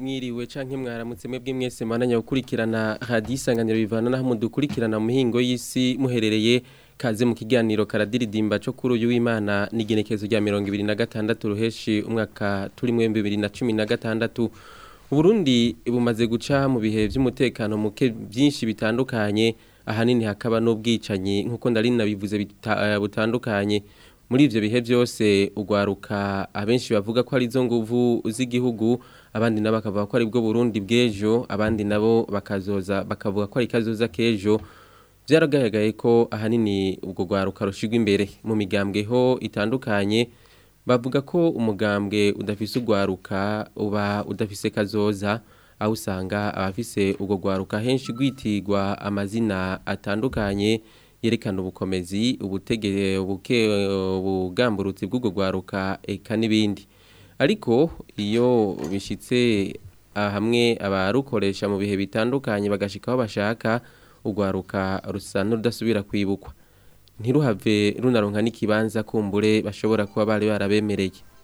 mwiriwe canke mwaramutse mwebwe mwese mwananya gukurikirana radiyo isanganiro bivana naho mudukurikirana muhingo y'isi muherereye kaze mu kiganiro karadiridimba cyo kuri uyu w'imana n'igenekezo rya mirongo ibiri na gatandatu ruheshi umwaka turi mwembi bibiri na cumi na gatandatu Burundi bumaze guca mu bihe by'umutekano muke byinshi bitandukanye ahanini hakaba n'ubwicanyi nk'uko ndari nabivuze eh, butandukanye muri ibyo bihe byose ugwaruka abenshi bavuga ko ari zo nguvu z'igihugu abandi nabo bakavuga ko ari bwo Burundi bw'ejo abandi nabo bakazoza bakavuga ko ari kazoza k'ejo byaragaragaye ko ahanini ubwo rwaruka rushigwa imbere mu migambwe ho itandukanye bavuga ko umugambwe udafise urwaruka uba udafise kazoza aho usanga abafise urwo rwaruka henshi rwitirwa amazina atandukanye yerekana ubukomezi ubutegere ubugamburutsi bw'urwo rwaruka eka n'ibindi ariko iyo bishyitse ah, hamwe abarukoresha mu bihe bitandukanye bagashika bashaka ugwaruka rusa n'urudasubira kwibukwa ntiruhave runaronka n'ikibanza kumbure bashobora kuba bari barabemereye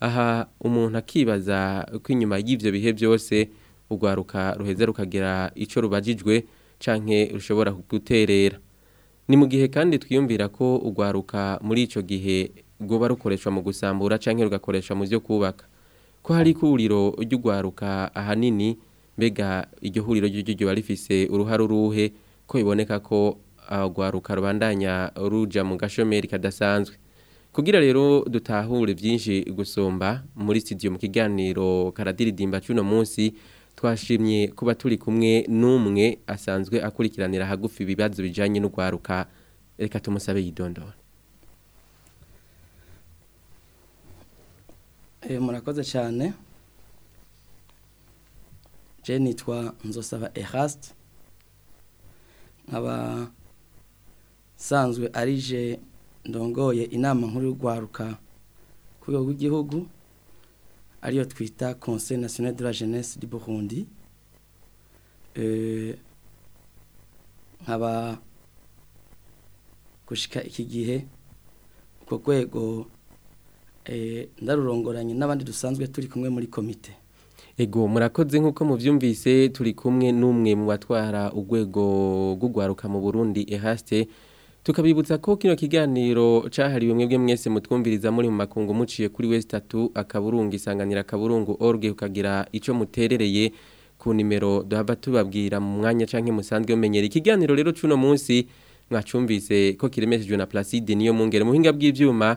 aha umuntu akibaza ko inyuma y'ibyo bihe byose ugwaruka ruheze rukagira icyo rubajijwe canke rushobora guterera ni mu gihe kandi twiyumvira ko ugwaruka muri icyo gihe rwoba rukoreshwa mu gusambura canke rugakoreshwa mu byo kubaka ko hari ihuriro ry'urwaruka ahanini mbega iryo huriro ry'iryo riba rifise uruhare uruhe ko biboneka ko urwaruka rubandanya ruja mu gashomeri kadasanzwe kugira rero dutahure byinshi gusumba muri studio mu kiganiro karadiridimba cy'uno munsi twashimye kuba turi kumwe n'umwe asanzwe akurikiranira hagufi ibibazo bijyanye n'urwaruka reka tumusabe yidondora eh, murakoze cyane je nitwa nzosaba Eraste nkaba usanzwe arije ndongoye inama nkuru y'urwaruka ku rwego rw'igihugu ariyo twita conseil national de la jeunesse du burundi eh, nkaba gushyika iki gihe urwo rwego eh, ndarurongoranye n'abandi dusanzwe turi kumwe muri komite Ego murakoze nk'uko mubyumvise turi kumwe n'umwe mu batwara urwego rw'urwaruka mu Burundi ehaste tukabibutsa ko kino kiganiro cahariwe mwebwe mwese mutwumviriza muri mu makungu muciye kuri West 3 akaburungu isanganira akaburungu org ukagira icyo muterereye ku nimero duhaba tubabwira mu mwanya canke musanzwe umenyera ikiganiro rero cuno munsi mwacumvise ko kiremeshejwe na Placide niyo mungere muhinga bw'ivyuma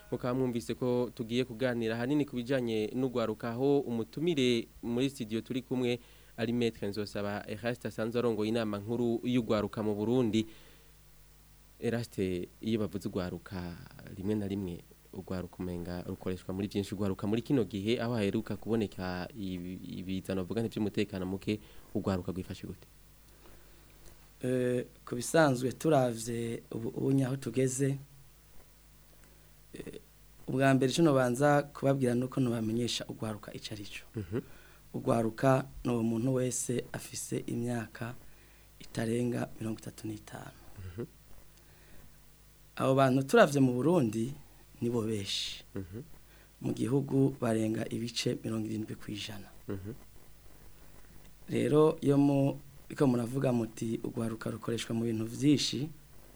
mukaba ko tugiye kuganira hanini ku bijyanye n'urwaruka aho umutumire muri studio turi kumwe ari metre nzosaba Eraste asanzwe arongoye inama nkuru y'urwaruka mu Burundi Eraste iyo bavuze urwaruka rimwe na rimwe urwaruka rukoreshwa muri byinshi ugwaruka muri kino gihe aho aheruka kuboneka ibizana bavuga n'iby'umutekano muke ugwaruka rwifashe gute eh, ku bisanzwe turavye ubu tugeze eh, ubwa mbere icyo nubanza kubabwira nuko uko ntubamenyesha urwaruka ugwaruka ari mhm. umuntu wese afise imyaka itarenga mirongo itatu n'itanu mhm. abo bantu turavye mu burundi nibo benshi mm-hmm. mu gihugu barenga ibice mirongo irindwi ku ijana mm-hmm. rero iyo muravuga muti ugwaruka rukoreshwa mu bintu byinshi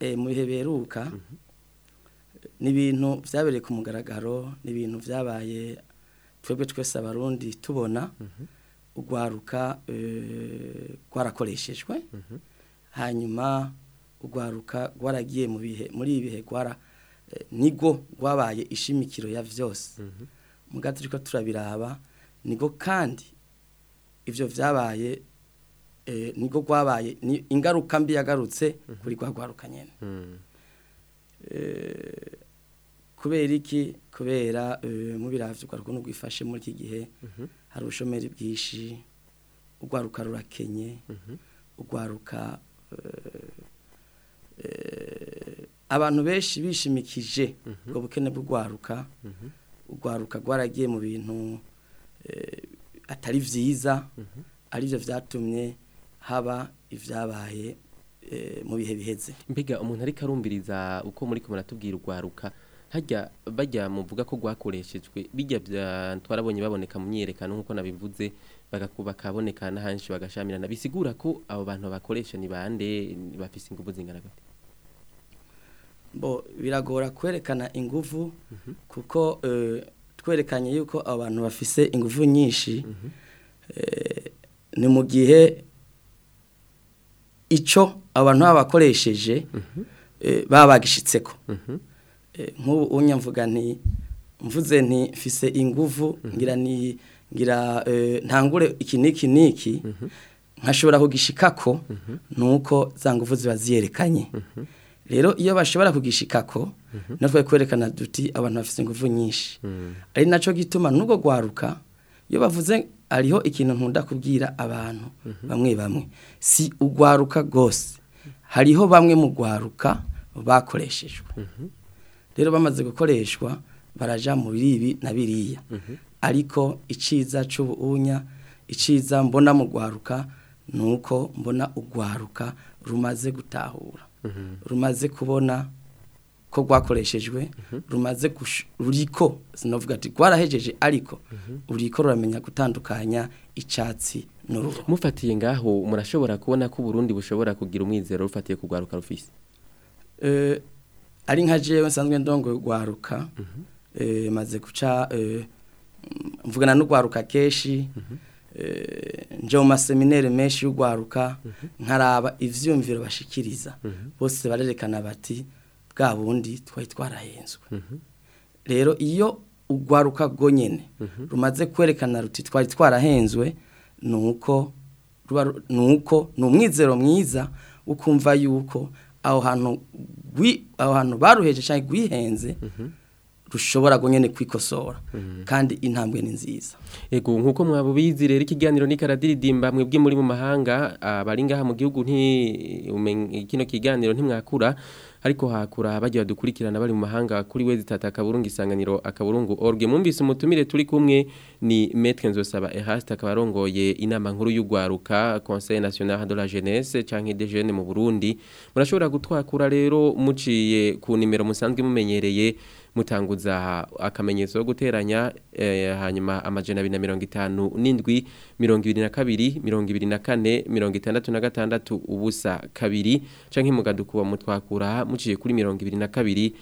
eh, mu bihe biheruka mhm. nibintu byabereye ku mugaragaro n’ibintu ibintu byabaye twebwe twese abarundi tubona mhm. ugwaruka rwarakoreshejwe eh, hanyuma ugwaruka rwaragiye mu bihe muri ibihe bihe nigo eh, nibwo ishimikiro ya byose muga turi ko turabiraba niko kandi ibyo byabaye eh, niko kwabaye ni ingaruka mbi yagarutse mhm. kuri kwa rwaruka nyine hmm. eh, kubera iki kubera eh, mubiravuye ukuntu rwifashe muri iki gihe mhm. hari ubushomeri bwinshi ugwaruka rurakenye mhm. urwaruka abantu benshi bishimikije ubwo bukene bw'urwaruka urwaruka rwaragiye mu bintu eh, atari byiza mhm. aribyo byatumye haba ibyabaye eh, mu bihe biheze mbega umuntu ariko arumviriza uko muri kumwe muratubwira urwaruka hajya bajya muvuga ko rwakoreshejwe bijya twarabonye baboneka mu myerekano nk'uko nabivuze bakaboneka n'ahanshi bagashamirana bisigura ko abo bantu bakoresha ni bande bafise ingufu zingana gute bo biragora kwerekana ingufu mhm. kuko eh, twerekanye yuko abantu bafise ingufu nyinshi mhm. eh, ni mu gihe icyo abantu baba bakoresheje mhm. eh, baba bagishyitseko nk'ubu unyamvuga nti mvuze nti mfise ingufu ngira ni ngira ntangure iki n'iki n'iki nkashobora kugishikako ni uko za ngufu ziba ziyerekanye rero iyo bashobora kugishikako mhm. natwe kwerekana duti abantu bafite ingufu nyinshi mm. ari nacyo gituma nubwo gwaruka iyo bavuze ariho ikintu nkunda kubwira abantu mhm. bamwe bamwe si ugwaruka rwose hariho bamwe mu gwaruka bakoreshejwe mhm. rero bamaze gukoreshwa baraja mu ibi na biriya ariko iciza c'ubunya iciza mbona mu gwaruka nuko mbona ugwaruka rumaze gutahura Mm-hmm. rumaze kubona ko rwakoreshejwe mm-hmm. rumaze ruriko sinavuga ati rwarahejeje ariko mm-hmm. uriko ruramenya gutandukanya icyatsi n'uruhu mufatiye ngaho murashobora kubona ko uburundi bushobora kugira umwizero rufatiye kugwaruka rufise eh, ari nk’aje jewe ndongo gwaruka eh, maze guca eh, mvugana n'ugwaruka kenshi Eh, njya mu maseminere menshi y'urwaruka nkaraba ibyumviro bashikiriza bose barerekana bati bwa bundi twari twarahenzwe rero iyo urwaruka rwo nyine rumaze kwerekana ruti twari twarahenzwe ni uko ni uko ni umwizero mwiza ukumva yuko aho hantu aho hantu baruheje cyangwa rwihenze rushobora nyine kwikosora mhm. kandi intambwe ni nziza yego nk'uko mwabubizi rero ikiganiro ni karadiridimba mwebwe muri mu mahanga ah, bari ngaha mu gihugu kino kiganiro ntimwakura ariko hakura bagiye badukurikirana bari mu mahanga kuri wezi zitata akaburungu isanganiro akaburungu orwe mwumvise umutumire turi kumwe ni metwe nzosaba ehasite akaba arongoye inama nkuru y'urwaruka conseil national de la jeunesse cyangwa de jeune mu burundi murashobora gutwakura rero muciye ku nimero musanzwe mumenyereye mutanguza akamenyetso ko guteranya eh, hanyuma amajana abiri na mirongo itanu n'indwi mirongo ibiri na kabiri mirongo ibiri na kane mirongo itandatu na gatandatu ubusa kabiri cyangwa mukadukuba mutwakura muciye kuri mirongo ibiri na kabiri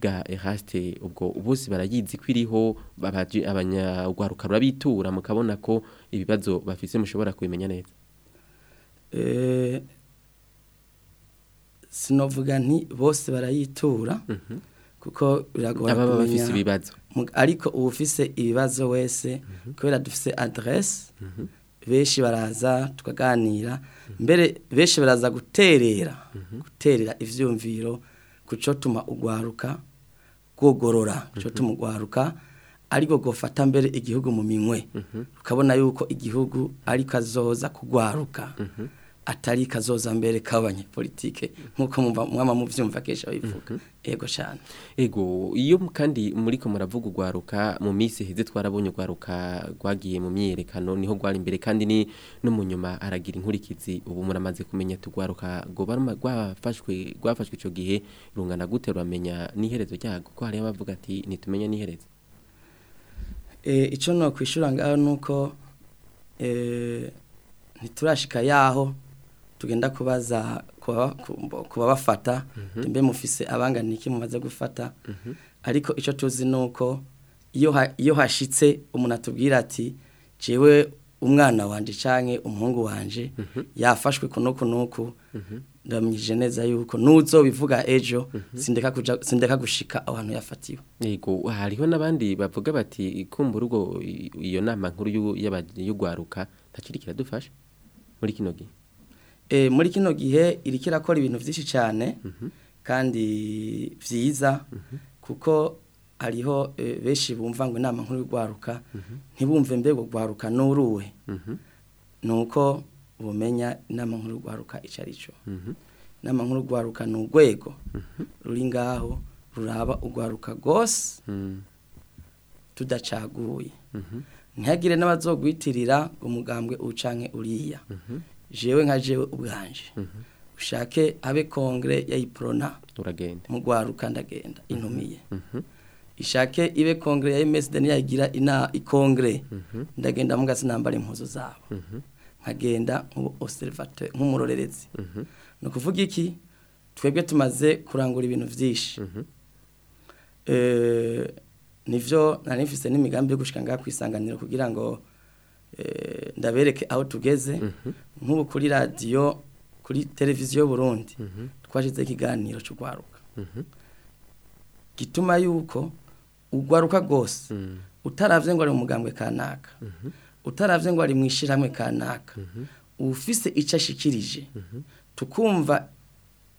ga eraste ubwo bose barayizi ko iriho abanyagwaruka rurabitura mukabona ko ibibazo bafise mushobora kubimenya neza sinovuga nti bose barayitura mhm. kuko biragora kumenya ariko uwufise ibibazo wese mhm. kubera dufise aderesi mhm. benshi baraza tukaganira mbere benshi baraza guterera guterera ibyumviro kuco cyo tuma ugwaruka gogorora cyo tuma ariko gufata mbere igihugu mu minwe ukabona yuko igihugu ariko azoza kugwaruka atari kazoza mbere kabanye politike nkuko mwama muvyumva kesha bivuga mm -hmm. ego cyane ego iyo kandi muri ko muravuga ugwaruka mu mise heze twarabonye ugwaruka gwagiye mu myerekano niho gwari imbere kandi ni no mu aragira inkurikizi ubu muramaze kumenya tugwaruka go baruma gwafashwe gwafashwe ico gihe rungana gute ruramenya niherezo ryago ko hari abavuga ati nitumenya niherezo eh ico no kwishura ngaho nuko eh ntiturashika yaho tugenda kubaza kuba bafata mbe mhm. mufise abangana iki mumaze gufata mhm. ariko icyo tuzi ni uko iyo hashyitse umuntu atubwira ati jewe umwana wanjye cyangwa umuhungu wanjye mhm. yafashwe kuno kunuku ndamwije neza yuko n'uzo bivuga ejo sindeka gushika abantu yafatiwe yego hariho n'abandi bavuga bati ikumbura ubwo iyo nama nkuru y'urwaruka ntakiri dufashe muri kinogi Eh, muri kino gihe iri kirakora ibintu byinshi cyane mhm. kandi byiza mhm. kuko hariho eh, benshi bumva ngo inama nkuru y'urwaruka mhm. ntibumve mbego urwaruka n'uruwe ni uko bumenya inama nkuru y'urwaruka icyo ari cyo inama nkuru y'urwaruka ni urwego ruri ngaho ruraba urwaruka rwose mm. tudacaguye ntihagire n'abazogwitirira umugambwe ucanke uriya jewe nka jewe ubwanje ushake abe kongere yayiporona mu rwaruka ndagenda mhm. intumiye mhm. ishake ibe kongere ya emeside ina ikongere mhm. ndagenda mu gasi nambara impuzu zabo nkagenda nk'umurorerezi ni ukuvuga iki twebwe tumaze kurangura ibintu byinshi eh, nivyo nari mfise n'imigambi yo gushika ngaha kugira ngo Eh, ndabereke aho tugeze mhm. nk'ubu kuri radiyo kuri televiziyo Burundi mhm. twashize ikiganiro cy'urwaruka mhm. gituma yuko urwaruka rwose utarabye ngo ari umugambwe kanaka utarabye ngo ari mu kanaka ufise icashikirije tukumva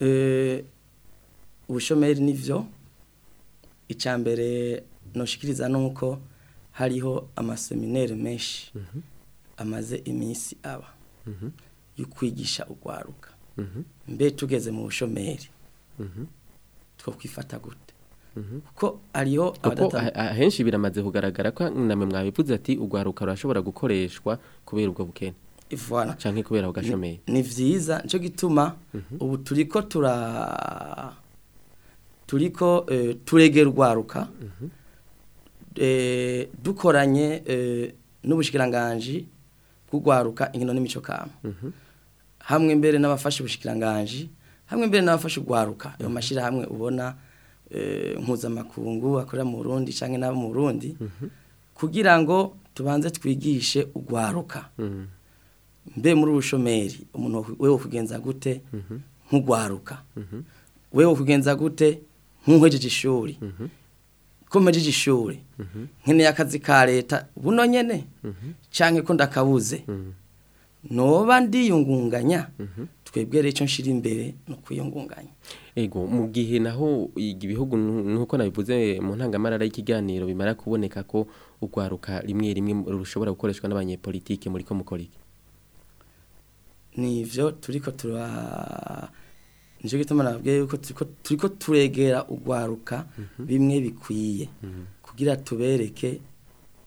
eh, ubushomeri nivyo icambere noshikiriza nuko hariho amasemineri menshi mhm. amaze iminsi aba mhm. yo kwigisha urwaruka mhm. mbe tugeze mu bushomeri two kwifata gute kuko ariho ahenshi biramaze kugaragara ko namwe mwabivuze ati urwaruka rurashobora gukoreshwa kubera ubwo bukene ivana cyangwa kubera ugashomeye ni byiza nicyo gituma ubu turi ko turi ko eh, turegera urwaruka Eh, dukoranye eh, n'ubushyikiranganji bw'ugwaruka inkino n'imico kama mhm. hamwe mbere n'abafashe ubushyikiranganji hamwe mbere n'abafashe ugwaruka ayo mhm. mashyirahamwe ubona eh, mpuzamakungu akorera mu Burundi cyangwa n'abo mu Burundi mhm. kugira ngo tubanze twigishe ugwaruka mbe muri ubushomeri umuntu wewe kugenza gute nk'ugwaruka wewe kugenza gute nk'uhejeje ishuri ko mpejeje ishuri mhm. nkeneye akazi ka leta buno nyene mhm. cyangwa ko ndakabuze mhm. noba ndiyungunganya twebwe rero icyo nshira imbere ni ukuyungunganya ego mu gihe naho ibihugu nuko nabivuze mu ntangamarara y'ikiganiro bimara kuboneka ko urwaruka rimwe rimwe rushobora gukoreshwa n'abanyepolitike muri ko mukora iki ni ibyo nicyo gituma nababwiye yuko turi turegera ugwaruka mhm. bimwe bikwiye mhm. kugira tubereke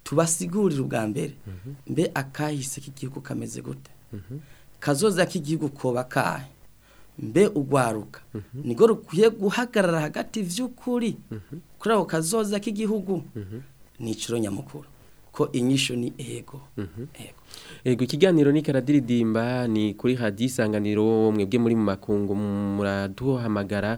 tubasigurire ubwa mbere mhm. mbe akahise k'igihugu kameze gute kazoza k'igihugu koba mbe ugwaruka niko rukwiye guhagarara hagati by'ukuri kuri ako kazoza k'igihugu ni nyamukuru ko inyisho ni mhm. ego ego ikiganiro ni karadiridimba ni kuri hadisanganiro mwebwe muri mu makungu muraduhamagara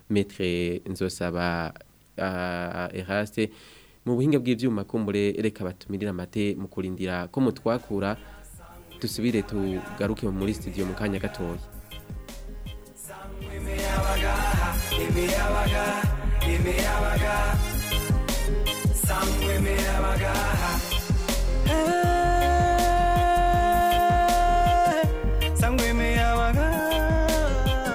metre nzosaba Eh, Eraste mu buhinga bw'ivyuma kumbure reka batumirira amate mu kurindira ko mutwakura dusubire tugaruke muri studio mu kanya gatoya Some women have a guy.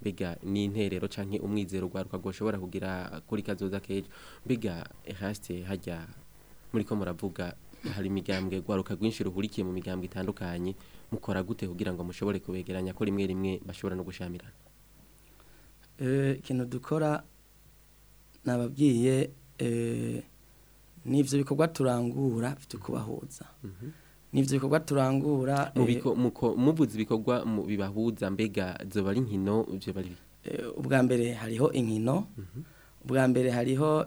mbega ni interero canke umwizero ugwaruka gwoshobora kugira kuri kazoza kejo mbega eh, haste hajya muri ko muravuga hari imigambwe ugwaruka gwinshi ruhurikiye mu migambwe itandukanye mukora gute kugira ngo mushobore kubegeranya ko rimwe rimwe bashobora no gushamirana eh, ikintu dukora nababwiye eh, n'ibyo bikorwa turangura fite kubahuza mhm. n'ibyo bikorwa turangura eh, muvuze ibikorwa bibahuza mbega zoba ari inkino ibyo bari ubwa mbere hariho inkino mhm. ubwa mbere hariho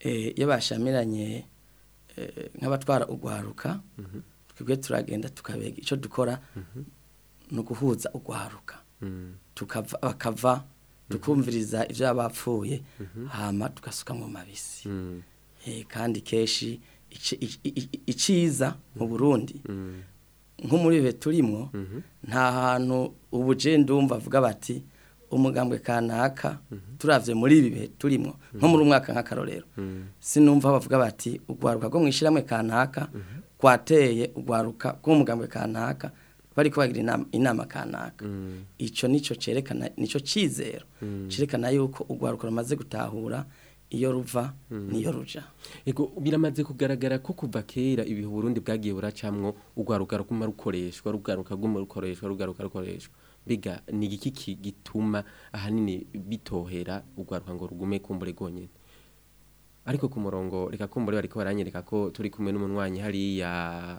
eh, iyo bashamiranye eh, nk'abatwara urwaruka twebwe turagenda tukabega icyo dukora mhm. ni guhuza ugwaruka mm. bakava mhm. tukumviriza ibyo bapfuye mhm. hama tugasuka mu mabisi mm. eh, kandi keshi iciza mu burundi mm. nko muri ibi turimo nta hantu ubuje ndumva avuga bati umugambwe kanaka mhm. turavye muri ibi bihe turimo mhm. nko muri umwaka nk'akarorero mhm. sinumva bavuga bati ugwaruka rwo mwishiramwe kanaka kwateye ugwaruka rw'umugambwe kanaka bari bagira inama kanaka ico nico cerekana nico cizero cerekana yuko ugwaruka rumaze gutahura iyo ruva niyo ruja ego biramaze kugaragara ko kuva kera ibihe Burundi bwagiye buracamwo ugwaruka ruguma rukoreshwa rugaruka ruguma rukoreshwa rugaruka rukoreshwa mbega ni igiki gituma ahanini bitohera urwa ruhango rugume kumbure rwonyine ariko ku murongo reka kumbure bariko baranyereka ko turi kumwe n’umunwanyi hari ya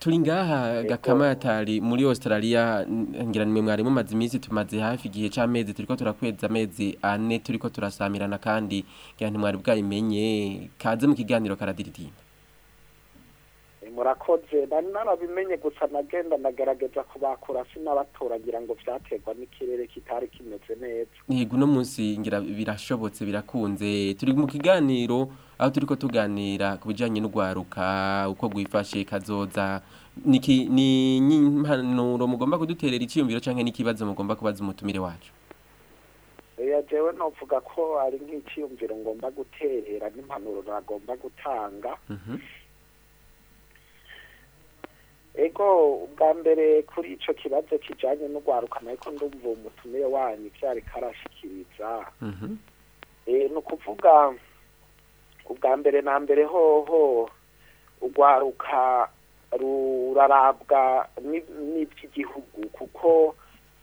turi ngaha gakama yatari muri australia ngira nimwe mwari mumaze iminsi tumaze hafi igihe cy'amezi turiko turakweza amezi ane turiko turasamirana kandi ngira ntimwari bwayimenye kaze mu kiganiro karadiridimba murakoze bari narabimenye gusa nagenda nagaragaza ko bakora sinabatoragira ngo byaterwa n'ikirere kitari kimeze neza yego uno munsi ngira birashobotse birakunze turi mu kiganiro aho turi ko tuganira ku bijyanye n'urwaruka uko rwifashe kazoza ni impanuro mugomba kuduterera icyiyumviro cyangwa n'ikibazo mugomba kubaza umutumire wacu jewe novuga ko ari nk'icyiyumviro ngomba guterera n'impanuro nagomba gutanga mhm. yego bwa mbere kuri icyo kibazo kijyanye n'urwarukana ariko ndumva umutumire wanyu byari karashyikiriza mhm. eh, ni ukuvuga ubwa mbere na mbere hoho urwaruka rurarabwa n'iby'igihugu kuko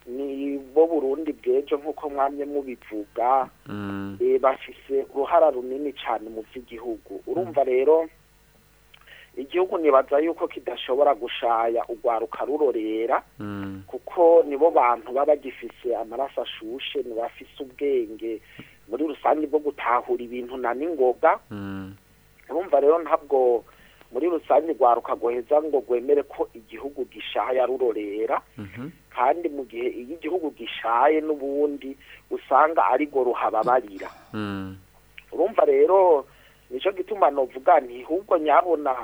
ni bo burundi bwejo nk'uko mwamye mubivuga mm. eh, bafise uruhara runini cyane mu by'igihugu urumva rero igihugu nibaza yuko kidashobora gushaya urwaruka rurorera mm. kuko nibo bantu baba bagifise amaraso ashushe ntibafise ubwenge muri rusange bwo gutahura ibintu na ningoga mm. urumva rero ntabwo muri rusange urwaruka rwoheza ngo rwemere ko igihugu gishaya rurorera mhm. kandi mu gihe iyo igihugu gishaye n'ubundi usanga ari rwo ruhababarira mm. urumva rero nicyo gituma navuga ntihubwo nyabona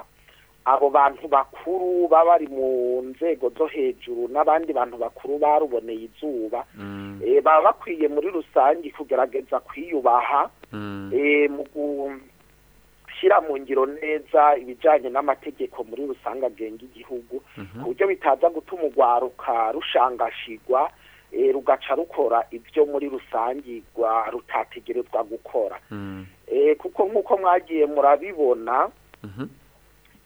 abo bantu bakuru baba bari mu nzego zo hejuru n'abandi bantu bakuru baruboneye izuba mm. eh, baba bakwiye muri rusange kugerageza kwiyubaha mm. eh, mu gushyira mu ngiro neza ibijyanye n'amategeko muri rusange agenga igihugu mm-hmm. ku buryo bitaza gutuma urwaruka rushangashigwa eh, rugaca rukora ibyo muri rusange rutategerezwa gukora mm. kuko nk'uko mwagiye murabibona mm-hmm.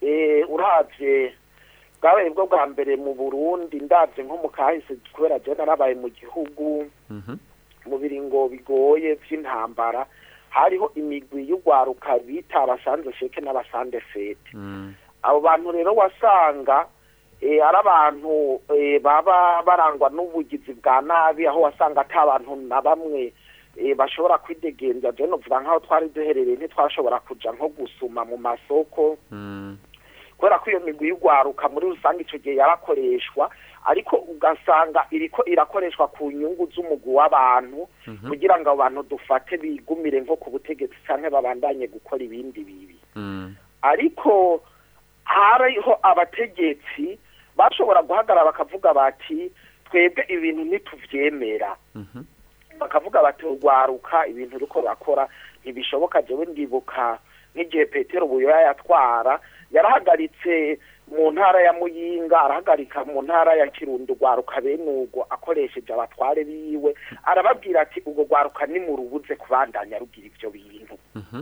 Eh, urabye bwabaye bwo bwa mbere mu burundi ndabye nko mu kahise kubera jya narabaye mu gihugu mhm. mu biringo bigoye by'intambara hariho imigwi y'urwaruka bita abasanze sheke n'abasande fete mm. abo bantu rero wasanga eh, ari abantu eh, baba barangwa n'ubugizi bwa nabi aho wasanga abantu na bamwe bashobora kwidegenza byo nuvuga nk'aho twari duherereye ntitwashobora kujya nko gusuma mu masoko mm. kubera ko iyo migwi y'urwaruka muri rusange icyo gihe yarakoreshwa ariko ugasanga iriko irakoreshwa ku nyungu z'umugwi w'abantu mhm. kugira ngo abantu dufate bigumire nko ku butegetsi cyangwa babandanye gukora ibindi bibi mm. ariko hariho abategetsi bashobora guhagarara bakavuga bati twebwe ibintu ntitubyemera mhm. bakavuga bati urwaruka ibintu uriko urakora ntibishoboka jewe ndibuka nk'igihe petero buyoya yatwara yarahagaritse mu ntara ya muyinga arahagarika mu ntara ya kirundo rwaruka benurwo akoresheje abatware biwe arababwira ati ubwo rwaruka nimurubuze kubandanya rugira ibyo bintu mhm.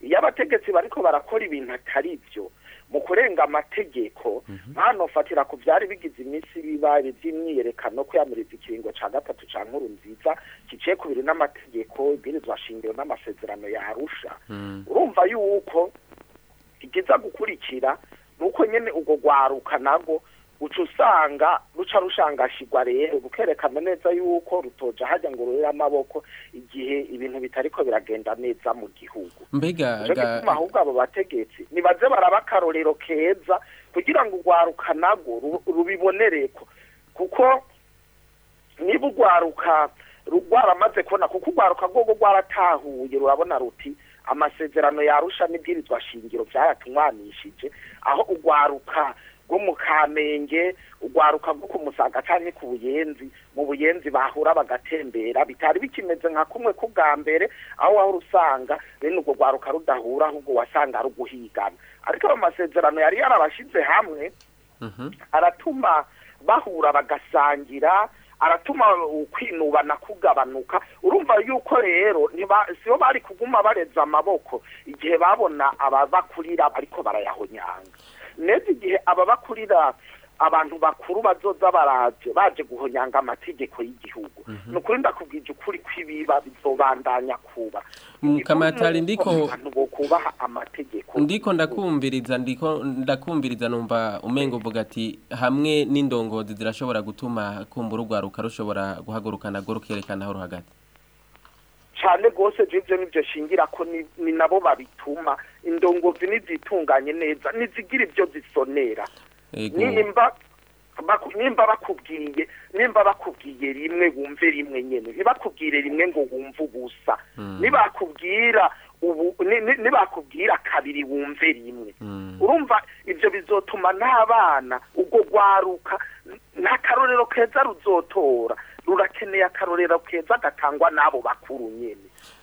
iyo abategetsi bariko barakora ibintu atari byo mu kurenga amategeko ntanofatira mhm. ku byari bigize iminsi bibaye by'imyiyerekano kwiyamiriza ikiringo cya gatatu cya nkuru nziza giciye ku n'amategeko ibwirizwa shingiro n'amasezerano yarusha mhm. urumva yuko igiza gukurikira nuko nyine ubwo rwaruka nabwo uca usanga ruca rushangashyirwa rero rukerekana neza yuko rutoja hajya ngo rurire amaboko igihe ibintu bitariko biragenda neza mu gihugu mbega ahubwo abo bategetsi nibaze baraba keza kugira ngo urwaruka narwo rubibonereko kuko niba urwaruka rwaramaze kubona kuko urwaruka rwego rwaratahuye rurabona ruti amasezerano yarusha n'ibwirizwa shingiro byayatunganishije aho ugwaruka rwo mu kamenge urwaruka rwo ku musaga cyane ku buyenzi mu buyenzi bahura bagatembera bitari bikimeze nka kumwe kubwa mbere aho wahora usanga bene urwo rwaruka rudahura ahubwo wasanga ruguhigana ariko ayo masezerano yari yarabashyize hamwe mhm. aratuma bahura bagasangira aratuma kwinubana kugabanuka urumva yuko rero si sibo bari kuguma bareza amaboko igihe babona ababakurira ariko barayahonyanga neza igihe bakurira abantu bakuru bazoza baraje baje guhonyanga amategeko y'igihugu mhm. ni ukuri ndakubwije ukuri kw'ibiba bizobandanya kuba mukamatari mm, ndiko kubaha amategeko ndiko ndakumviriza ndiko ndakumviriza numva umengo uvuga ati hamwe n'indongozi zirashobora gutuma kumbura urwaruka rushobora guhagurukana gorukerekana horo hagati cyane rwose ibyo nibyo shingira ko ni nabo babituma indongozi ntizitunganye neza ntizigira ibyo zisonera nimba bakubwiye nimba bakubwiye rimwe wumve rimwe nyine ntibakubwire rimwe ngo wumve ubusa hmm. nibakubwira ubu nibakubwira kabiri wumve rimwe hmm. urumva ibyo bizotuma n'abana ubwo rwaruka nta keza ruzotora rurakeneye akarorero keza gatangwa n'abo bakuru nyine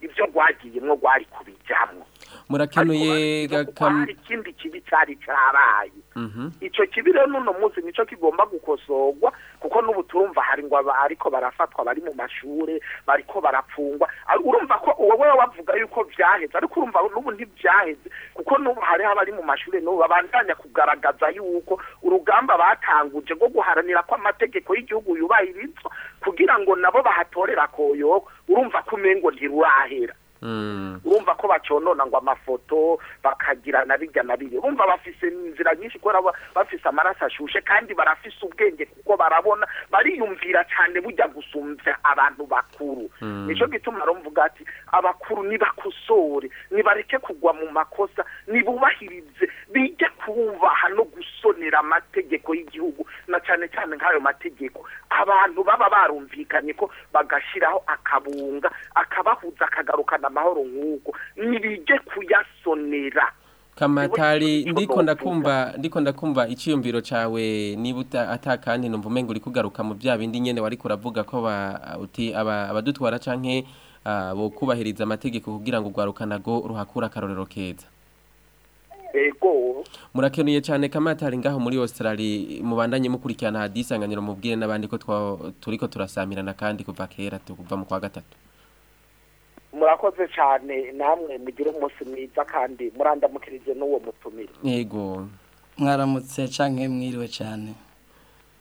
ibyo rwagiyemo rwari kubijyamo murakenuye ikindi kibi cyari cyaraye mhm. icyo kibi rero n'uno munsi nicyo kigomba gukosorwa kuko n'ubu turumva hari ngo ariko barafatwa bari mu mashuri bariko barapfungwa urumva ko wowe wavuga yuko byaheze ariko urumva n'ubu ntibyaheze kuko n'ubu hariho abari mu mashuri n'ubu babandanya kugaragaza yuko urugamba batanguje rwo guharanira ko amategeko y'igihugu yubahirizwa kugira ngo nabo bahatorera akoyo urumva kumengo umengo urumva hmm. ko bacyonona ngo amafoto bakagira na bijya na bibi urumva bafise inzira nyinshi kubera bafise amaraso ashushe kandi barafise ubwenge kuko barabona bariyumvira cyane bujya gusumbya abantu bakuru hmm. nicyo gituma mvuga ati abakuru nibakosore nibareke kugwa mu makosa nibubahirize bijya kubaha no gusonera amategeko y'igihugu na cyane cyane nk'ayo mategeko abantu baba barumvikanye ko bagashyiraho akabunga akabahuza akagarukana guhashaka amahoro nk'uko ntibijye kuyasonera kamatari ndiko ndakumva ndiko ndakumva icyiyumviro cawe niba atakandi numva umenga uri kugaruka mu bya bindi nyene wari kuravuga ko uti abadutwara canke ah, bo kubahiriza amategeko kugira ngo rwarukanago ruhakura akarorero keza ego murakenuye cyane kamatari ngaho muri Australia mubandanye mukurikirana hadisanganiro mubwire n'abandi ko turiko turasamirana kandi kuva kera tukuva mu kwa gatatu murakoze cyane namwe mugire umunsi mwiza kandi murandamukirize n'uwo mutumire yego mwaramutse cyangwa mwiriwe cyane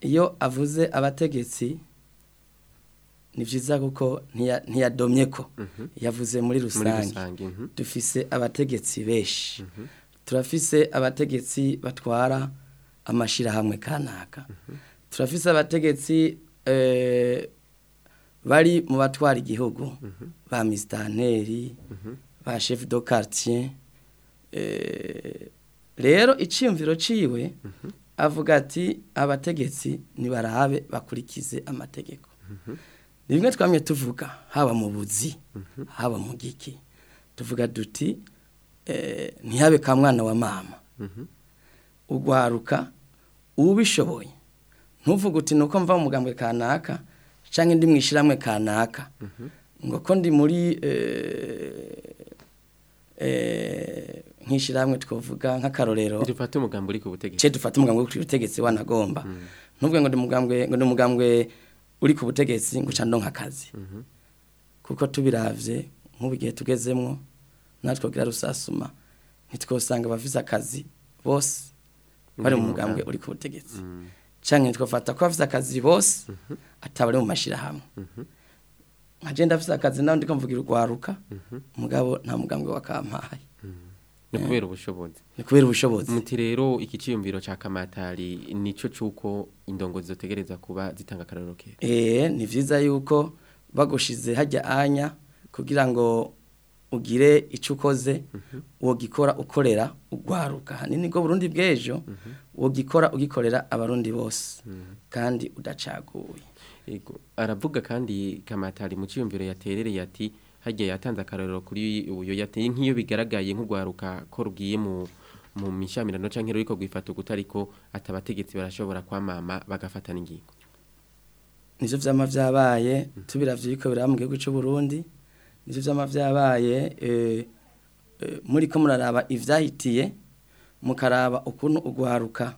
iyo avuze abategetsi ni byiza kuko ntiyadomye ko mhm. yavuze muri rusange mhm. dufise abategetsi benshi turafise abategetsi batwara amashyirahamwe kanaka turafise abategetsi eh, bari mu batwara igihugu mhm. ba misitanteri mhm. ba chef do quartier eh, rero icyiyumviro ciwe mhm. avuga ati abategetsi ntibarabe bakurikize amategeko ni bimwe twamye tuvuga haba mu buzi haba mu giki tuvuga duti eh, ntihabe ka mwana wa mama ugwaruka ubishoboye ntuvuge uti ni uko mva mu mugambwe kanaka cyangwa indi mu kanaka ngo ko ndi muri eh, eh, nk'ishyirahamwe twavuga nk'akarorero dufate umugambi uri ku butegetsi cye dufate umugambi uri ku butegetsi wanagomba mm. ntubwo ngo ni umugambwe uri ku butegetsi ngo ucando nk'akazi mm-hmm. kuko tubiravye nk'ubu igihe tugezemwo natwe rusasuma ntitwosanga abafise akazi bose bari mu mugambwe uri ku butegetsi mm. cyangwa twafata ko afite akazi bose atabari mu mashyirahamwe nkagenda afite akazi nawe ndi kumvugira umugabo nta mugambwe wakampaye ni kubera ubushobozi ni kubera ubushobozi muti rero iki cyiyumviro cya kamatari nicyo cy'uko indongo zizotegereza kuba zitanga akarorokera eee eh, ni byiza yuko bagushize hajya anya kugira ngo ugire icyo ukoze gikora ukorera urwaruka hanini ngo burundi bw'ejo gikora ugikorera abarundi bose kandi udacaguye aravuga kandi kamatari mu cyumviro yaterereye ati hagiye yatanze akarorero kuri uyu yateye nk'iyo bigaragaye nk'urwaruka ko rugiye mu mu mishyamirano cyangwa ruriko rwifata uko ariko atabategetsi barashobora kwa kwamama bagafatana ingingo nizo vyama vyabaye mm. tubiravyiko birambwe gihugu cy'u Burundi ibyo byama byabaye eh, eh, muri ko muraraba ibyahitiye mukaraba ukuntu ugwaruka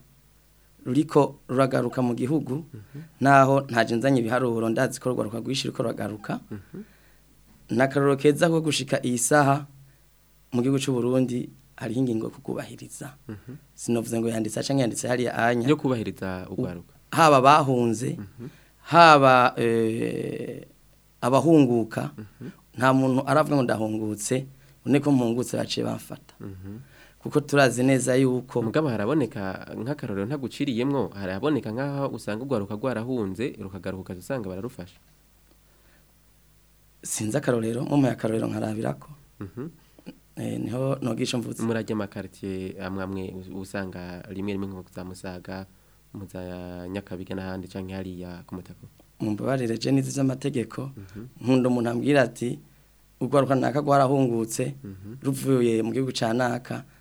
ruriko ruragaruka mu gihugu mhm. naho ntaje nzanye ibiharuro ndazi ko ruragaruka rwishyura mhm. ko ruragaruka n'akaroro ko gushika iyi saha mu gihugu cy'u Burundi hariho ingingo yo kukubahiriza mhm. sinovuze ngo yanditse cyangwa yanditse hariya anya yo kubahiriza urwaruka haba bahunze haba eh, abahunguka nta muntu aravuga ngo ndahungutse uneko ko mpungutse baciye bamfata mhm. kuko turazi neza yuko mugabo haraboneka nk'akarorero ntaguciriyemwo haraboneka nk'aho usanga urwaruka rwarahunze rukagaruka usanga bararufasha sinzi akarorero mumuye akarorero nkarabira ko mhm. eh, niho nogisha mvutse murajya amakaritiye amwe usanga rimwe rimwe nko za musaga mu za n'ahandi cyangwa hariya ku mutako mumbabarire je nizi z'amategeko mhm. nkunda umuntu ambwira ati urwaruka naka rwarahungutse mhm. ruvuye mu gihugu ca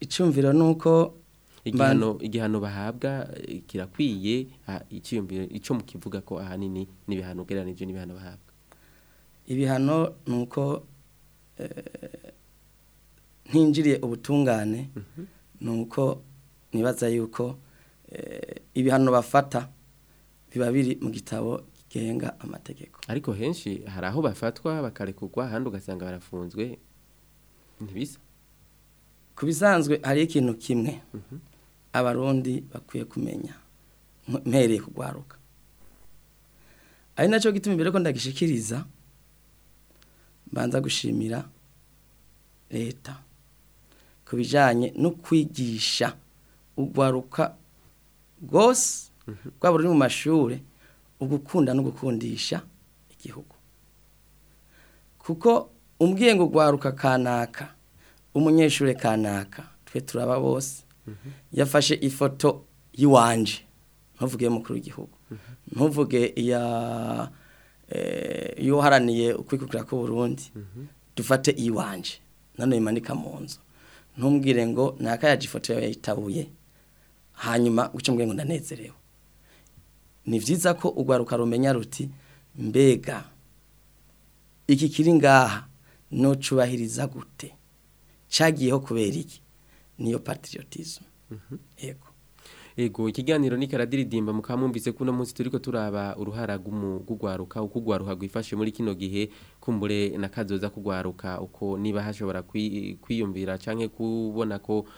iciyumviro uko igihano igihano bahabwa kirakwiye ah, icyiyumviro icyo mukivuga ko ahanini n'ibihano ugereranije n'ibihano bahabwa ibihano ni uko eh, ntinjiriye ubutungane mhm. ni uko nibaza yuko eh, ibihano bafata biba biri mu gitabo kigenga amategeko ariko henshi hari aho bafatwa bakarekurwa ahandi ugasanga barafunzwe ntibisa ku bisanzwe hariho ikintu kimwe mhm. abarundi bakwiye kumenya mpereye kugwaruka ari nacyo gituma imbere ko ndagishikiriza mbanza gushimira leta ku bijyanye no kwigisha ugwaruka rwose rwaba ruri mu mashuri ugukunda no gukundisha igihugu kuko umbwiye ngo ugwaruka kanaka umunyeshuri kanaka twe turaba bose yafashe ifoto y'iwanje ntuvuge mukuru igihugu ntuvuge iyo eh, uharaniye ukwikukira ko Burundi dufate iwanje none imanika mu nzu ntumbwire ngo naka yaje ifoto yayitabuye hanyuma gucumwe ngo ndanezerewe ni byiza ko ugaruka rumenya ruti mbega iki kiri ngaha nocubahiriza gute cyagiyeho kubera iki niyo patriotisme mhm. yego Ego ikiganiro ni karadiridimba mukamwumvise kuno munsi turiko turaba uruhara rw'umugwaruka uko gwaruka gwifashe muri kino gihe kumbure na kazoza kugwaruka uko niba hashobora kwiyumvira canke kubona ko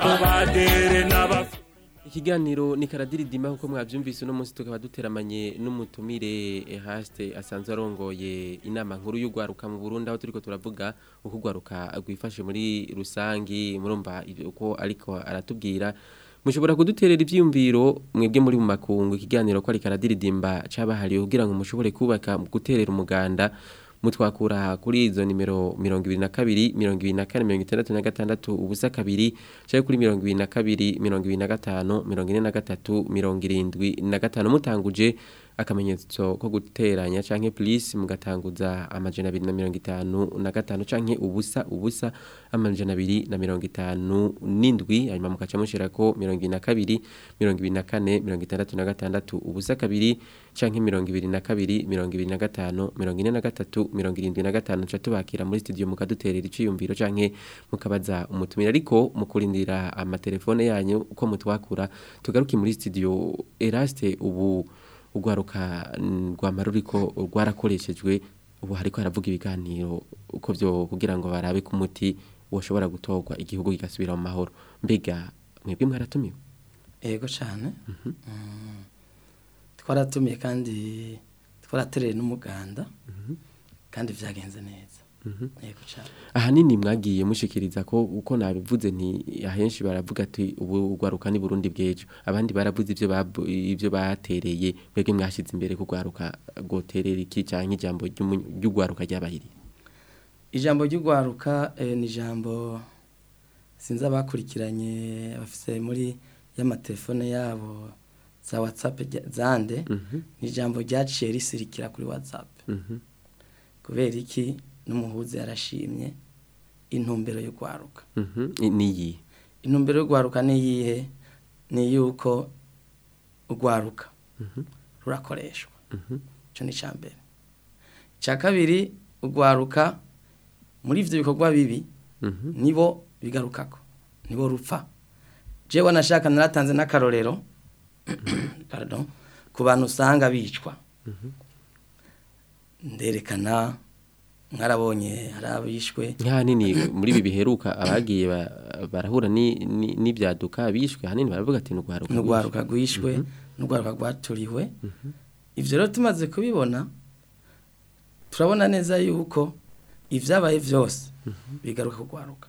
abadere n'abafu ikiganiro ni karadiridima kuko mwabyumvise uno munsi tukaba duteramanye n'umutumire haste asanzwe arongoye inama nkuru y'ugwaruka mu Burundi aho turiko turavuga uko ugwaruka rwifashe muri rusange murumva uko ariko aratubwira mushobora kuduterera ivyiyumviro mwebwe muri mu makungu ikiganiro ko ari karadiridimba cabahariye kugira ngo mushobore kubaka guterera umuganda mutwakura kuri izo nimero mirongo ibiri na kabiri mirongo ibiri na kane mirongo itandatu na gatandatu ubusa kabiri cyangwa kuri mirongo ibiri na kabiri mirongo ibiri na gatanu mirongo ine na gatatu mirongo irindwi na gatanu mutanguje akamenyetso ko guteranya canke police mugatanguza amajana 250 na gatanu canke ubusa ubusa amajana 250 nindwi hanyuma mukaca mushirako 22 24 66 ubusa kabiri canke 22 25 43 75 cha tubakira muri studio mukaduterera iciyumviro canke mukabaza umutumira ariko mukurindira amatelefone yanyu uko mutwakura tugaruki muri studio Eraste ubu urwaruka mm, rwamara rwarakoreshejwe ubu hariko haravuga ibiganiro uko byo kugira ngo barabe ku muti washobora gutorwa igihugu kigasubira mu mahoro mbega mwebwe mwaratumiwe yego cyane mhm. mm. twaratumiye kandi twaratereye n'umuganda mhm. kandi byagenze neza Mhm. ahanini mwagiye mushikiriza ko uko nabivuze nti ahenshi baravuga ati ubu ni Burundi bw'ejo abandi baravuze ibyo ibyo batereye mbega mwashize imbere kugwaruka goterera iki canke ijambo ry'ugwaruka ryabahiri ijambo ry'ugwaruka eh, ni ijambo sinzi abakurikiranye bafise muri y'amatelefone yabo za WhatsApp zande mhm. ni ijambo ryaciye risirikira kuri WhatsApp mhm. kubera iki n'umuhuza yarashimye intumbero yo kwaruka mhm. n'iyi intumbero yo kwaruka n'iyihe ni yuko urwaruka mhm. rurakoreshwa mhm. icyo ni icya mbere icya kabiri urwaruka muri ibyo bikorwa bibi nibo bigaruka ko nibo rupfa jewe nashaka naratanze n'akarorero ku bantu usanga bicwa nderekana mwarabonye hari abishwe ntihanini muri ibi biheruka abagiye barahura n'ibyaduka bishwe ahanini baravuga ati nugwaruka rwishwe mhm. nugwaruka rwaturiwe mhm. ibyo rero tumaze kubibona turabona neza yuko ibyabaye byose mhm. bigaruka kugwaruka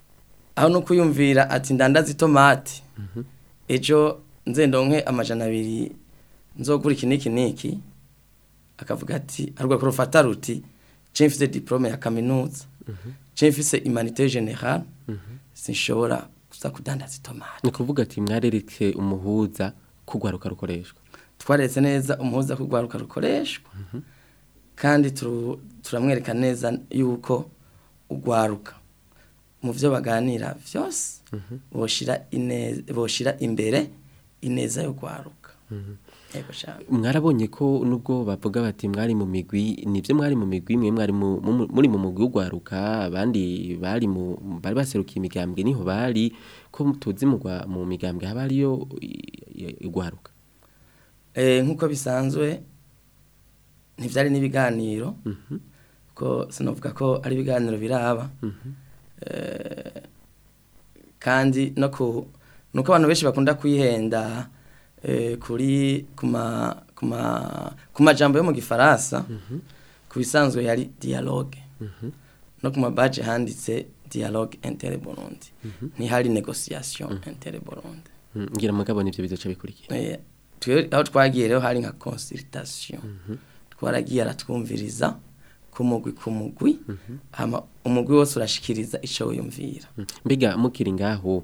aho no kuyumvira ati ndandazi itomati ejo nzendonke amajana abiri nzogura iki n'iki n'iki akavuga ati arwakora ruti nce mfite diporome ya kaminuza mhm. nce mfise imanite generale mhm. sinshobora gusa kudandaza itomati ni ukuvuga ati mwarereke umuhuza ko urwaruka rukoreshwa twaretse neza umuhuza ko rukoreshwa mhm. kandi turamwereka neza yuko ugwaruka mu byo baganira byose boshira imbere ineza yo kwaruka mwarabonye ko nubwo bavuga bati mwari mu migwi nibyo mwari mu migwi mwe mwari muri mu mugwi w'ugwaruka abandi bari mu bari baserukiye imigambwe niho bari ko mutuzi mu migambwe haba yo igwaruka eh, nk'uko bisanzwe ntibyari n'ibiganiro mhm. ko sinovuga ko ari ibiganiro biraba mhm. eh, kandi no ku ni abantu benshi bakunda kwihenda Eh, kuri ku majambo yo mu gifaransa mhm. ku bisanzwe yari dialogue mhm. no ku badge handitse dialogue intere Burundi mhm. ntihari negotiation intere Burundi mm, ngira mugabo nivyo bizoca bikurikiye eh, aho twagiye rero hari nka consultation twaragiye aratwumviriza kumugwi kumugwi hama umugwi wose urashikiriza ico wiyumvira mm, mbega mukiri ngaho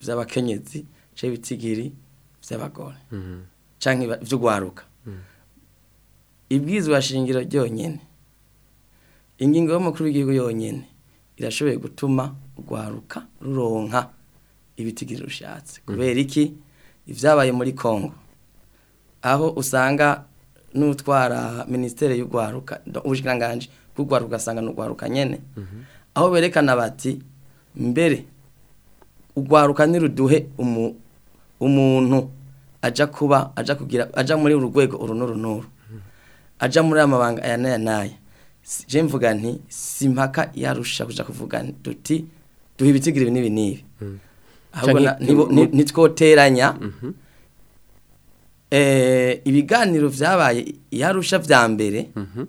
by'abakenyezi cyangwa ibitsigiri by'abagore mhm. cyangwa by'urwaruka mhm. ibwizwa shingiro ryonyine ingingo y'umukuru w'igihugu yonyine irashoboye gutuma urwaruka ruronka ibitigiri rushatse mhm. kubera iki ibyabaye muri congo aho usanga n'utwara minisiteri y'urwaruka ubushyirangange bw'urwaruka ugasanga ni urwaruka nyine aho berekana bati mbere urwaruka niruduhe umuntu aja kuba aja kugira aja muri uru rwego uru n'uru aja muri amabanga aya n'aya n'aya je mvuga nti simpaka yarusha kuja kuvuga duti duha ibitigiri ibi n'ibi mm. ahubwo nitwoteranya mhm. eh, ibiganiro byabaye yarusha bya mbere mhm.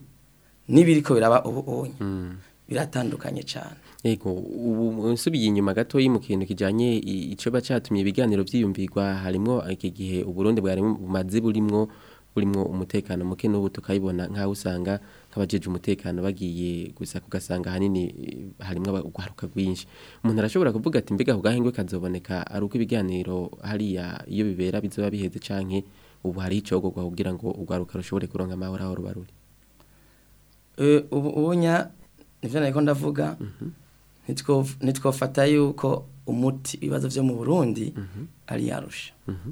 n'ibiriko biraba ubu mm. biratandukanye cyane yego ubu nsubiye inyuma gato mu kintu kijyanye icoba cyatumye ibiganiro byiyumvirwa harimo iki gihe uburundi bwari bumaze burimo burimo umutekano muke n'ubu tukayibona nk'aho usanga nk'abajeje umutekano bagiye gusa kugasanga hanini harimo urwaruka rwinshi umuntu arashobora kuvuga ati mbega ubwahingwe kazoboneka ari uko ibiganiro hariya iyo bibera bizoba biheze canke ubu hari icogogwa kugira ngo urwaruka rushobore kuronka amahoro aho rubaruri eh, ubu ubunya nivyo nariko ndavuga mhm. Nitwofata yuko umuti ibibazo byo mu burundi mhm. ari yarusha mhm.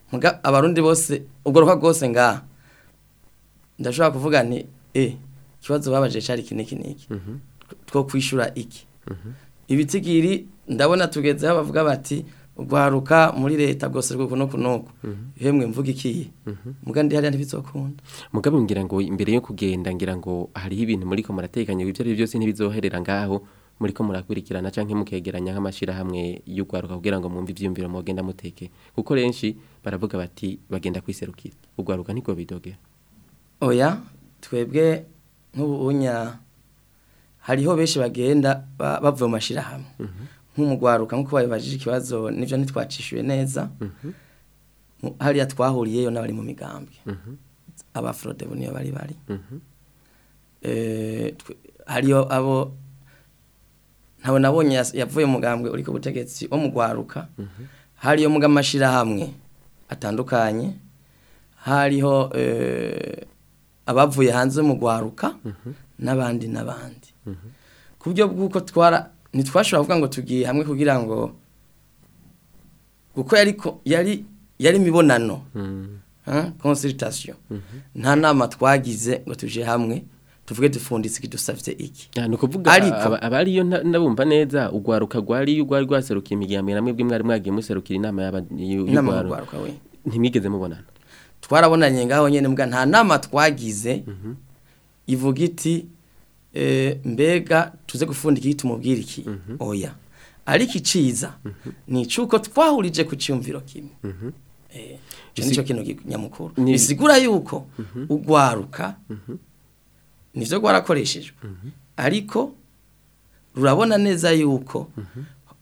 abarundi bose ubwo ruhwa rwose ngaha ndashobora kuvuga ni e eh, ikibazo babaje cyari iki n'iki mhm. two kwishyura iki ibitigiri ndabona tugenzeho abavuga bati ugwaruka muri leta rwose rw'uku n'uku n'uku hemwe mvuga ikiye mugandi hariya ntibizokunda mugabo ngira ngo imbere yo kugenda ngira ngo hari ibintu muri ko murateganya ibyo ari byose ntibizoherera ngaho muriko murakurikirana canke mukegeranya nk'amashirahamwe y'ugwaruka kugira ngo mwumve ivyiyumviro mugenda muteke kuko renshi baravuga bati bagenda kwiserukira ugwaruka niko bidogera oya twebwe nk'ubunya hariho benshi bagenda bavuye mu mashirahamwe mhm. nk'umugwaruka nk'uko babibajije ikibazo nibyo ntitwacishuye neza mhm. hariya twahuriyeyo n'abari mu migambi mhm. abafrodebu niyo bari bari eh, hariyo abo ntawe nabonye yavuye mugambwe uri ku butegetsi wo mu gwaruka hariyo mu bw'amashyirahamwe atandukanye hariho eh, abavuye hanze mu gwaruka n'abandi n'abandi ku buryo bw'uko twara ntitwashobora kuvuga ngo tugiye hamwe kugira ngo kuko yari yari imibonano konsiritasiyo hmm. nta nama twagize ngo tuje hamwe tuvuge dufunditse ikidusavye iki ni ukuvuga abariyo ndabumva neza ugwaruka gwari ugwari gwaserukiye imigambi namwe bwe mwari mwagiye muserukira inama y'ugwaruka ntimwigeze mubonana twarabonanye ngaho nyene mbwa nta nama twagize mhm. ivuga iti eh, mbega tuze gufundika iki tumubwira iki mhm. oya ariko iciza mhm. ni icuko twahurije ku cyumviro kimwe eh, icyo ni cyo kintu nyamukuru bisigura yuko ugwaruka nivyo gwarakoreshejwe mhm. ariko rurabona neza yuko mhm.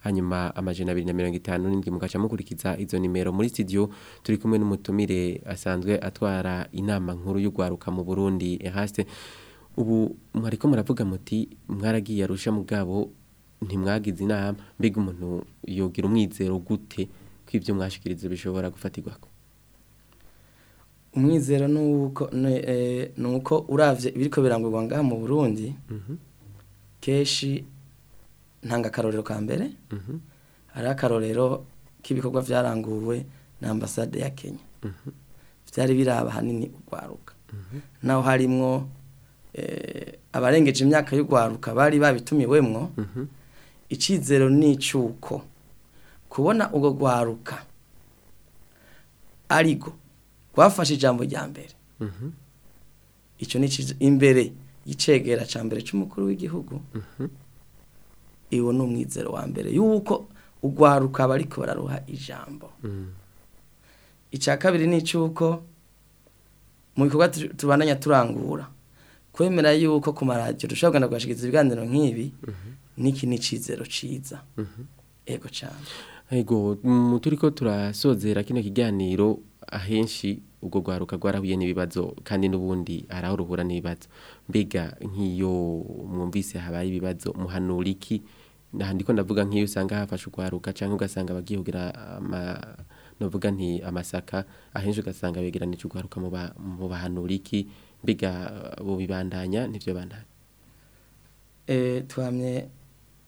hanyuma amajana abiri na mirongo itanu n'indwi mugaca mukurikiza izo nimero muri studio turi kumwe n'umutumire asanzwe atwara inama nkuru y'ugwaruka mu Burundi ehaste ubu mwariko muravuga muti mwaragiye arusha mugabo ntimwagize inama mbega umuntu yogira umwizero gute ko ibyo mwashikiriza bishobora gufatirwako umwizero ni uko eh, urabye ibiriko birangurwa ngaha mu burundi mhm. kenshi ntanga karorero ka mbere mhm. hari akarorero k'ibikorwa byaranguwe na ambasade ya kenya byari mhm. biraba ahanini urwaruka mhm. naho harimwo eh, abarengeje imyaka y'urwaruka bari babitumiwemwo icyizero n'icyuko kubona urwo rwaruka ariko rwafashe ijambo rya mbere icyo ni imbere y'icegera cya mbere cy'umukuru w'igihugu iwo ni umwizero wa mbere yuko ugwaruka bariko bararuha ijambo mm. icya kabiri ni icy'uko mu bikorwa tubandanya turangura kwemera yuko ku maradiyo dushobora kugenda kugashyikiriza ibiganiro nk'ibi mm-hmm. n'iki ni icyizero cyiza mm-hmm. yego cyane yego mm, turi ko turasozera kino kiganiro ahenshi ubwo rwaruka rwarahuye n'ibibazo kandi n'ubundi araho ruhura n'ibibazo mbega nk'iyo mwumvise habaye ibibazo muhanuriki iki ndiko ndavuga nk'iyo usanga hafashe ukwaruka cyangwa ugasanga abagiye kugira novuga nti amasaka ahenshi ugasanga begeranije ukwaruka mu bahanura iki mbiga bubibandanya uh, n'ibyo bandanya eh, tuhamye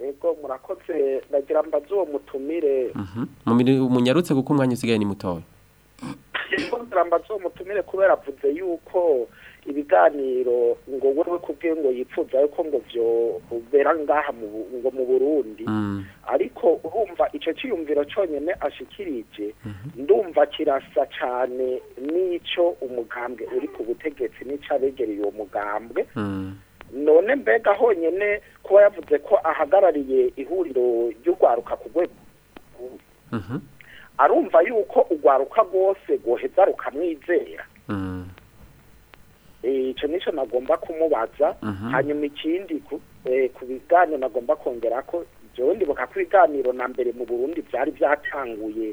ego murakoze ndagira mbaze uwo mutumire umunyarutse mhm. kuko umwanya usigaye ni mutoya ego mbaze uwo mutumire kubera avuze yuko ibiganiro ngo wewe kubwe ngo yipfuza yuko ngo vyo ubera ngaha ngo mu Burundi mm. ariko urumva icyo ciyumviro cyonyine ashikirije mhm. ndumva kirasa cyane nico umugambwe uri ku butegetsi n'icabegereye uwo mugambwe mm. none mbega honyene kuba yavuze ko ahagarariye ihuriro ry'urwaruka ku rwego mhm. arumva yuko urwaruka rwose rwoheza rukamwizera mm. Eh, icyo nicyo nagomba kumubaza mhm. hanyuma ikindi ku eh, biganiro nagomba kongera ko ibyo ndibuka kwiganiro na mbere mu burundi byari byatanguye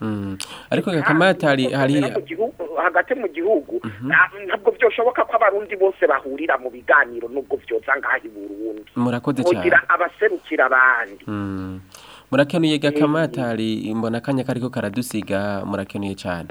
mm. ariko gakamatari hariya hagati mu gihugu uh-huh. ntabwo byoshoboka ko abarundi bose bahurira mu biganiro nubwo byotsa ngaho i burundi murakoze cyane kugira abaserukira abandi mm. murakenuye gakamatari eh, mbona akanya kariko karadusiga murakenuye cyane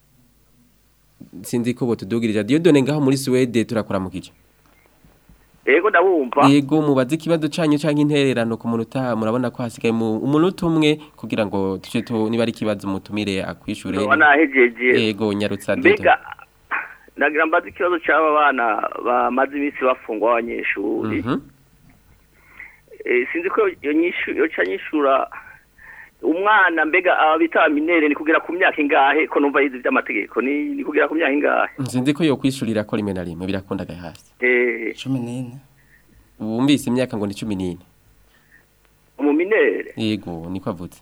sinzi ko botudugirira Dieudonné ngaho muri Suwede turakuramukije Ego ndabumva. Ego mubaze ikibazo canyu canke intererano ku munota murabona ko hasigaye mu umunota umwe kugira ngo tuje to niba ari ikibazo mutumire akwishure. Ego nyarutsa Dieudonné. ndagira mbaze ikibazo cy'aba bana bamaze iminsi bafungwa abanyeshuri mhm. eh, sinzi ko yoca nyishura umwana mbega abita minere ni kugera ku myaka ingahe ko numva yize by'amategeko ni kugera ku myaka ingahe nzinzi ko yo kwishurira ko rimwe na rimwe birakundaga hasi eh 14 wumvise imyaka ngo ni 14 mu minere yego niko avutse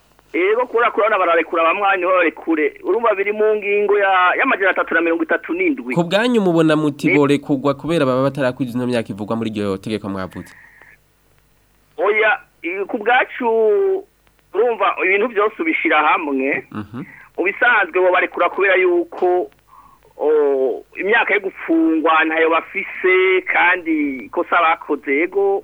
ego kubera kurabona bararekura bamwanya kure urumva biri mu ngingo y'amajyana atatu na mirongo itatu n'indwi ku bwanyu mubona muti kubera baba batarakwiza ino myaka ivugwa muri iryo tegeko mwavuze oya ku bwacu urumva ibintu byose ubishyira hamwe mhm. ubisanzwe bo barekura kubera yuko imyaka yo gufungwa ntayo bafise kandi ikosa bakoze ego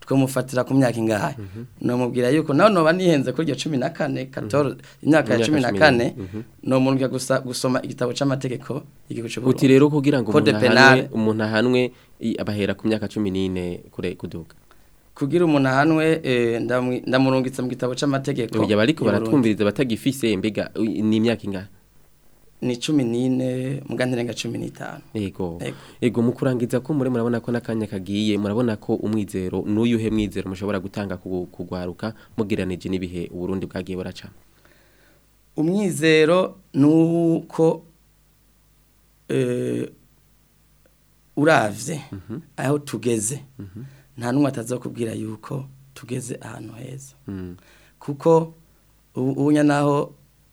twamufatira ku myaka ingahe mhm. nomubwira yuko nawe noba nihenze kuri iryo cumi na kane mhm. imyaka ya cumi na kane nomurya mhm. gusa gusoma igitabo c'amategeko igihugu uti rero kugira ngo umuntu ahanwe abahera ku myaka cumi kure kuduka kugira umuntu ahanwe eh, ndamurungitse mu gitabo cy’amategeko yaba ariko baratwumviriza batagifise mbega ni imyaka ingahe ni cumi n'ine muganira cumi n'itanu yego yego mu kurangiza ko muri murabona ko n'akanya kagiye murabona ko umwizero n'uyuhe mwizero mushobora gutanga kugwaruka mugiranije n'ibihe uburundi bwagiye buraca umwizero ni uko eh, urabye mhm. aho tugeze mhm. nta n'umwe kubwira yuko tugeze ahantu heza mm. kuko ubunya naho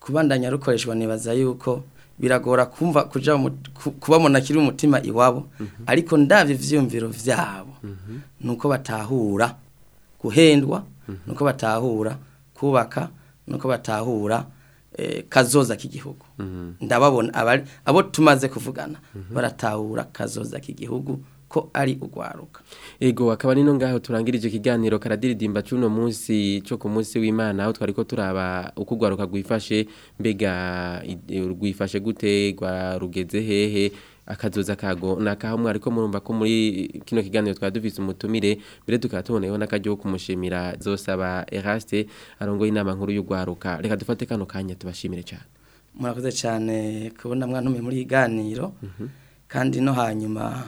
kubandanya rukoreshwa nibaza yuko biragora kumva kuja kuba kiri akiri umutima iwabo mhm. ariko ndabyo ivyumviro vyabo mhm. nuko batahura guhendwa mhm. nuko batahura kubaka nuko batahura eh, kazoza k'igihugu ndababona abo tumaze kuvugana baratahura kazoza k'igihugu ko ari urwaruka ego akaba ari ngaho turangirije ikiganiro karadiridimba cy'uno munsi cyo ku munsi w'Imana aho twari ko turaba uko urwaruka mbega rwifashe gute rwarugeze hehe akazoza kago nakaho mwari ko murumva ko muri kino kiganiro twari dufise umutumire mbere tukaba tuboneyeho n'akaryo kumushimira zosaba Eraste arongoye inama nkuru y'urwaruka reka dufate kano kanya tubashimire cyane murakoze cyane kubona mwantumiye muri iganiro mhm. kandi no hanyuma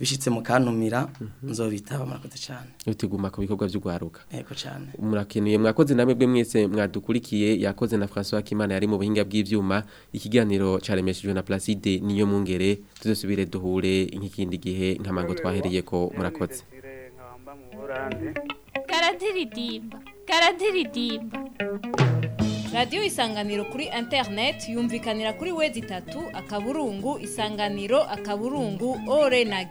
bishyitse mu kantumira mhm. nzobitaba murakoze cyane utiguma ku bikorwa by'ugwaruka yego cyane murakeneye mwakoze namwe bwe mwese mwadukurikiye yakoze na François Kimana yari mu buhinga bw'ibyuma ikiganiro caremeshejwe na Placide niyo mungere tuzosubire duhure nk'ikindi gihe nkamango twahereye ko murakoze karadiridimba karadiridimba radiyo isanganiro kuri interineti yumvikanira kuri wezi itatu akaburungu isanganiro akaburungu ore na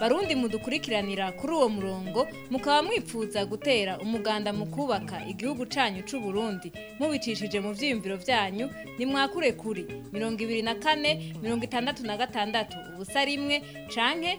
barundi mudukurikiranira kuri uwo murongo mukaba mwipfuza gutera umuganda mu kubaka igihugu cyanyu cy'u Burundi mubicishije mu byiyumviro byanyu nimwakure kuri mirongo ibiri na kane mirongo itandatu na gatandatu ubusa rimwe canke